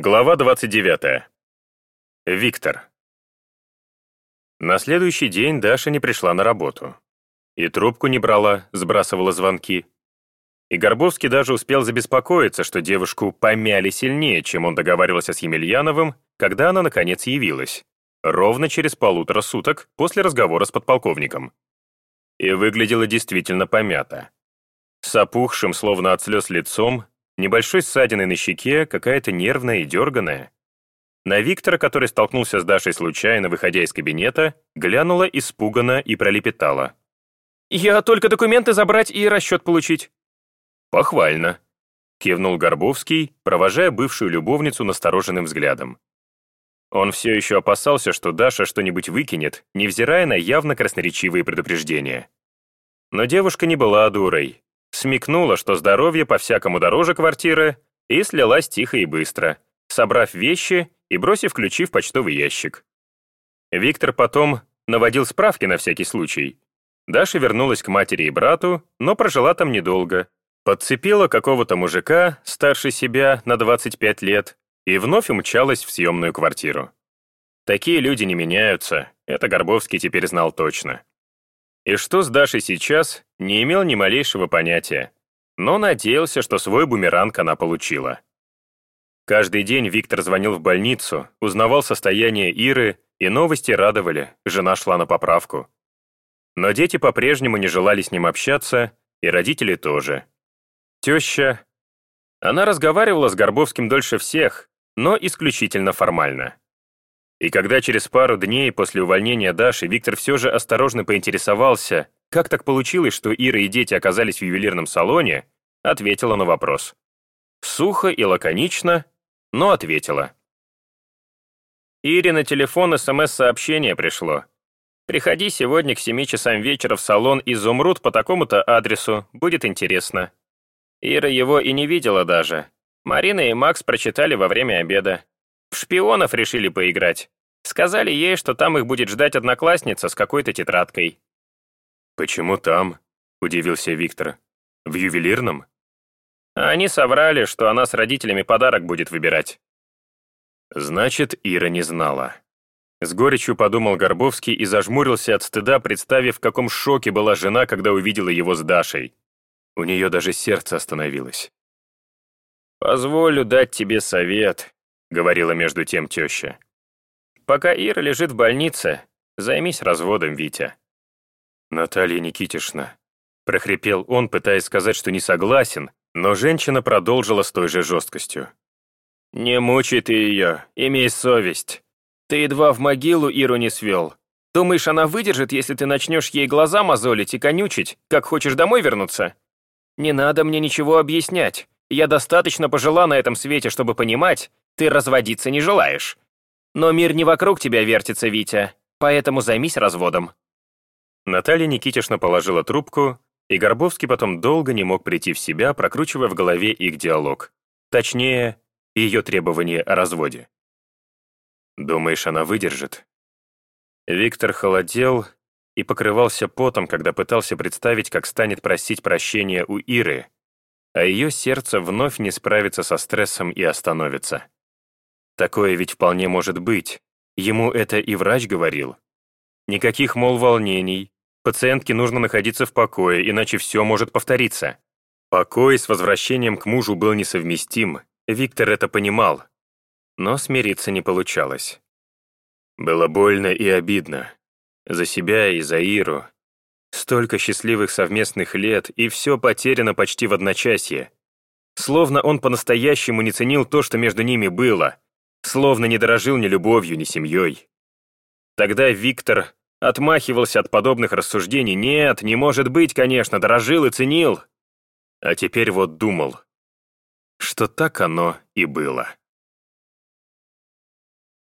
Глава 29. Виктор. На следующий день Даша не пришла на работу. И трубку не брала, сбрасывала звонки. И Горбовский даже успел забеспокоиться, что девушку помяли сильнее, чем он договаривался с Емельяновым, когда она, наконец, явилась. Ровно через полутора суток после разговора с подполковником. И выглядела действительно помято. С опухшим, словно от слез лицом, небольшой ссадиной на щеке, какая-то нервная и дерганая. На Виктора, который столкнулся с Дашей случайно, выходя из кабинета, глянула испуганно и пролепетала. «Я только документы забрать и расчет получить». «Похвально», — кивнул Горбовский, провожая бывшую любовницу настороженным взглядом. Он все еще опасался, что Даша что-нибудь выкинет, невзирая на явно красноречивые предупреждения. Но девушка не была дурой, смекнула, что здоровье по-всякому дороже квартиры, и слилась тихо и быстро, собрав вещи и бросив ключи в почтовый ящик. Виктор потом наводил справки на всякий случай. Даша вернулась к матери и брату, но прожила там недолго. Подцепила какого-то мужика, старше себя, на 25 лет, и вновь умчалась в съемную квартиру. Такие люди не меняются, это Горбовский теперь знал точно. И что с Дашей сейчас, не имел ни малейшего понятия, но надеялся, что свой бумеранг она получила. Каждый день Виктор звонил в больницу, узнавал состояние Иры, и новости радовали, жена шла на поправку. Но дети по-прежнему не желали с ним общаться, и родители тоже. Теща... Она разговаривала с Горбовским дольше всех, но исключительно формально. И когда через пару дней после увольнения Даши Виктор все же осторожно поинтересовался, как так получилось, что Ира и дети оказались в ювелирном салоне, ответила на вопрос. Сухо и лаконично, но ответила. Ире на телефон СМС-сообщение пришло. Приходи сегодня к 7 часам вечера в салон «Изумруд» по такому-то адресу, будет интересно. Ира его и не видела даже. Марина и Макс прочитали во время обеда. В шпионов решили поиграть. Сказали ей, что там их будет ждать одноклассница с какой-то тетрадкой. «Почему там?» — удивился Виктор. «В ювелирном?» Они соврали, что она с родителями подарок будет выбирать. Значит, Ира не знала. С горечью подумал Горбовский и зажмурился от стыда, представив, в каком шоке была жена, когда увидела его с Дашей. У нее даже сердце остановилось. «Позволю дать тебе совет», — говорила между тем теща. «Пока Ира лежит в больнице, займись разводом, Витя». «Наталья Никитишна», — прохрипел он, пытаясь сказать, что не согласен, но женщина продолжила с той же жесткостью. «Не мучай ты ее, имей совесть. Ты едва в могилу Иру не свел. Думаешь, она выдержит, если ты начнешь ей глаза мозолить и конючить, как хочешь домой вернуться? Не надо мне ничего объяснять. Я достаточно пожила на этом свете, чтобы понимать, ты разводиться не желаешь. Но мир не вокруг тебя вертится, Витя, поэтому займись разводом». Наталья Никитишна положила трубку, и Горбовский потом долго не мог прийти в себя, прокручивая в голове их диалог. Точнее, ее требование о разводе. «Думаешь, она выдержит?» Виктор холодел и покрывался потом, когда пытался представить, как станет просить прощения у Иры, а ее сердце вновь не справится со стрессом и остановится. Такое ведь вполне может быть. Ему это и врач говорил. Никаких, мол, волнений. Пациентке нужно находиться в покое, иначе все может повториться. Покой с возвращением к мужу был несовместим. Виктор это понимал. Но смириться не получалось. Было больно и обидно. За себя и за Иру. Столько счастливых совместных лет, и все потеряно почти в одночасье. Словно он по-настоящему не ценил то, что между ними было — словно не дорожил ни любовью, ни семьей. Тогда Виктор отмахивался от подобных рассуждений. Нет, не может быть, конечно, дорожил и ценил. А теперь вот думал, что так оно и было.